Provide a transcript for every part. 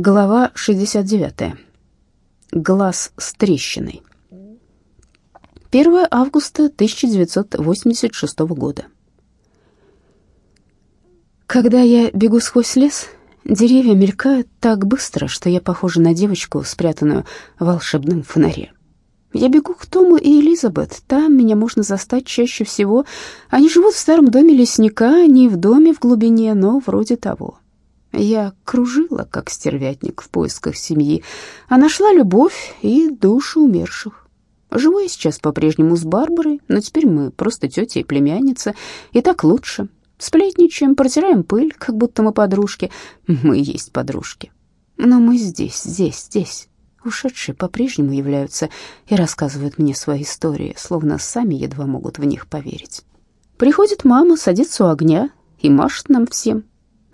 Глава 69. Глаз с трещиной. 1 августа 1986 года. Когда я бегу сквозь лес, деревья мелькают так быстро, что я похожа на девочку, спрятанную в волшебном фонаре. Я бегу к Тому и Элизабет. Там меня можно застать чаще всего. Они живут в старом доме лесника, не в доме в глубине, но вроде того. Я кружила, как стервятник, в поисках семьи, а нашла любовь и душу умерших. Живу я сейчас по-прежнему с Барбарой, но теперь мы просто тетя и племянница, и так лучше. Сплетничаем, протираем пыль, как будто мы подружки. Мы есть подружки. Но мы здесь, здесь, здесь. Ушедшие по-прежнему являются и рассказывают мне свои истории, словно сами едва могут в них поверить. Приходит мама, садится у огня и машет нам всем.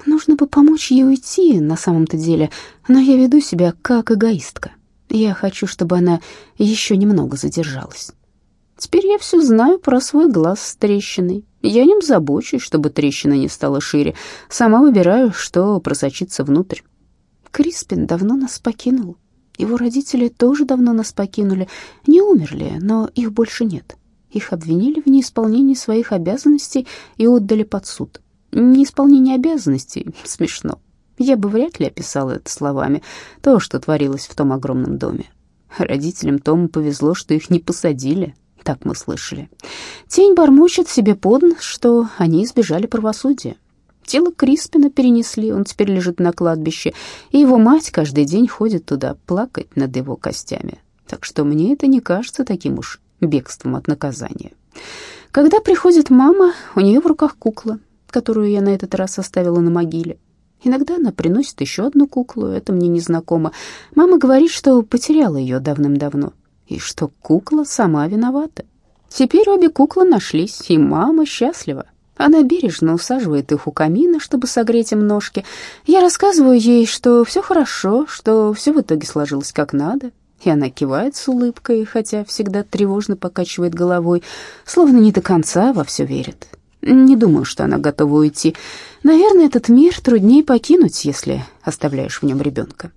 Нужно бы помочь ей уйти на самом-то деле, но я веду себя как эгоистка. Я хочу, чтобы она еще немного задержалась. Теперь я все знаю про свой глаз с трещиной. Я нем забочусь, чтобы трещина не стала шире. Сама выбираю, что просочиться внутрь. Криспин давно нас покинул. Его родители тоже давно нас покинули. Не умерли, но их больше нет. Их обвинили в неисполнении своих обязанностей и отдали под суд. Неисполнение обязанностей смешно. Я бы вряд ли описала это словами, то, что творилось в том огромном доме. Родителям Тома повезло, что их не посадили, так мы слышали. Тень бормочет себе под нос, что они избежали правосудия. Тело Криспина перенесли, он теперь лежит на кладбище, и его мать каждый день ходит туда плакать над его костями. Так что мне это не кажется таким уж бегством от наказания. Когда приходит мама, у нее в руках кукла, которую я на этот раз оставила на могиле. Иногда она приносит еще одну куклу, это мне незнакомо. Мама говорит, что потеряла ее давным-давно, и что кукла сама виновата. Теперь обе куклы нашлись, и мама счастлива. Она бережно усаживает их у камина, чтобы согреть им ножки. Я рассказываю ей, что все хорошо, что все в итоге сложилось как надо. И она кивает с улыбкой, хотя всегда тревожно покачивает головой, словно не до конца во все верит. Не думаю, что она готова уйти. Наверное, этот мир труднее покинуть, если оставляешь в нем ребенка.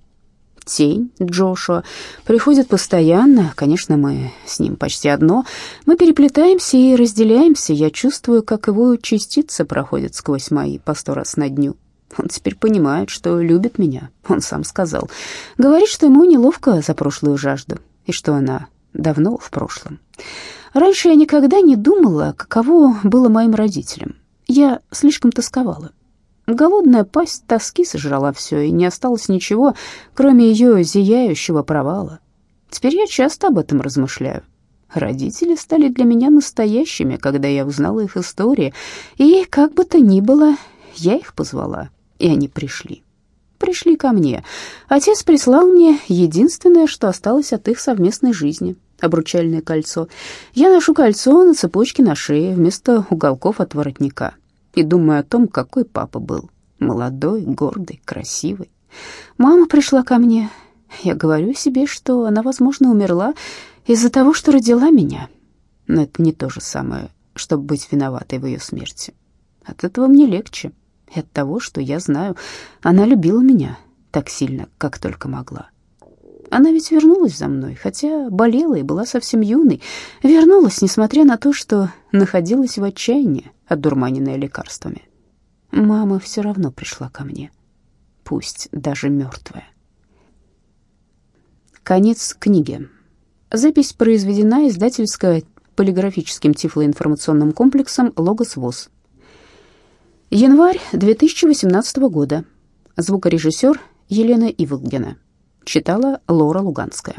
Тень Джошуа приходит постоянно. Конечно, мы с ним почти одно. Мы переплетаемся и разделяемся. Я чувствую, как его частица проходит сквозь мои по сто раз на дню. Он теперь понимает, что любит меня, он сам сказал. Говорит, что ему неловко за прошлую жажду, и что она давно в прошлом. Раньше я никогда не думала, каково было моим родителям. Я слишком тосковала. Голодная пасть тоски сожрала все, и не осталось ничего, кроме ее зияющего провала. Теперь я часто об этом размышляю. Родители стали для меня настоящими, когда я узнала их истории, и, как бы то ни было, я их позвала, и они пришли. Пришли ко мне. Отец прислал мне единственное, что осталось от их совместной жизни — обручальное кольцо. Я ношу кольцо на цепочке на шее вместо уголков от воротника и думаю о том, какой папа был. Молодой, гордый, красивый. Мама пришла ко мне. Я говорю себе, что она, возможно, умерла из-за того, что родила меня. Но это не то же самое, чтобы быть виноватой в ее смерти. От этого мне легче. И от того, что я знаю, она любила меня так сильно, как только могла. Она ведь вернулась за мной, хотя болела и была совсем юной. Вернулась, несмотря на то, что находилась в отчаянии, одурманенная лекарствами. Мама все равно пришла ко мне, пусть даже мертвая. Конец книги. Запись произведена издательско-полиграфическим тифлоинформационным комплексом «Логос ВОЗ». Январь 2018 года. Звукорежиссер Елена Иволгина. Читала Лора Луганская.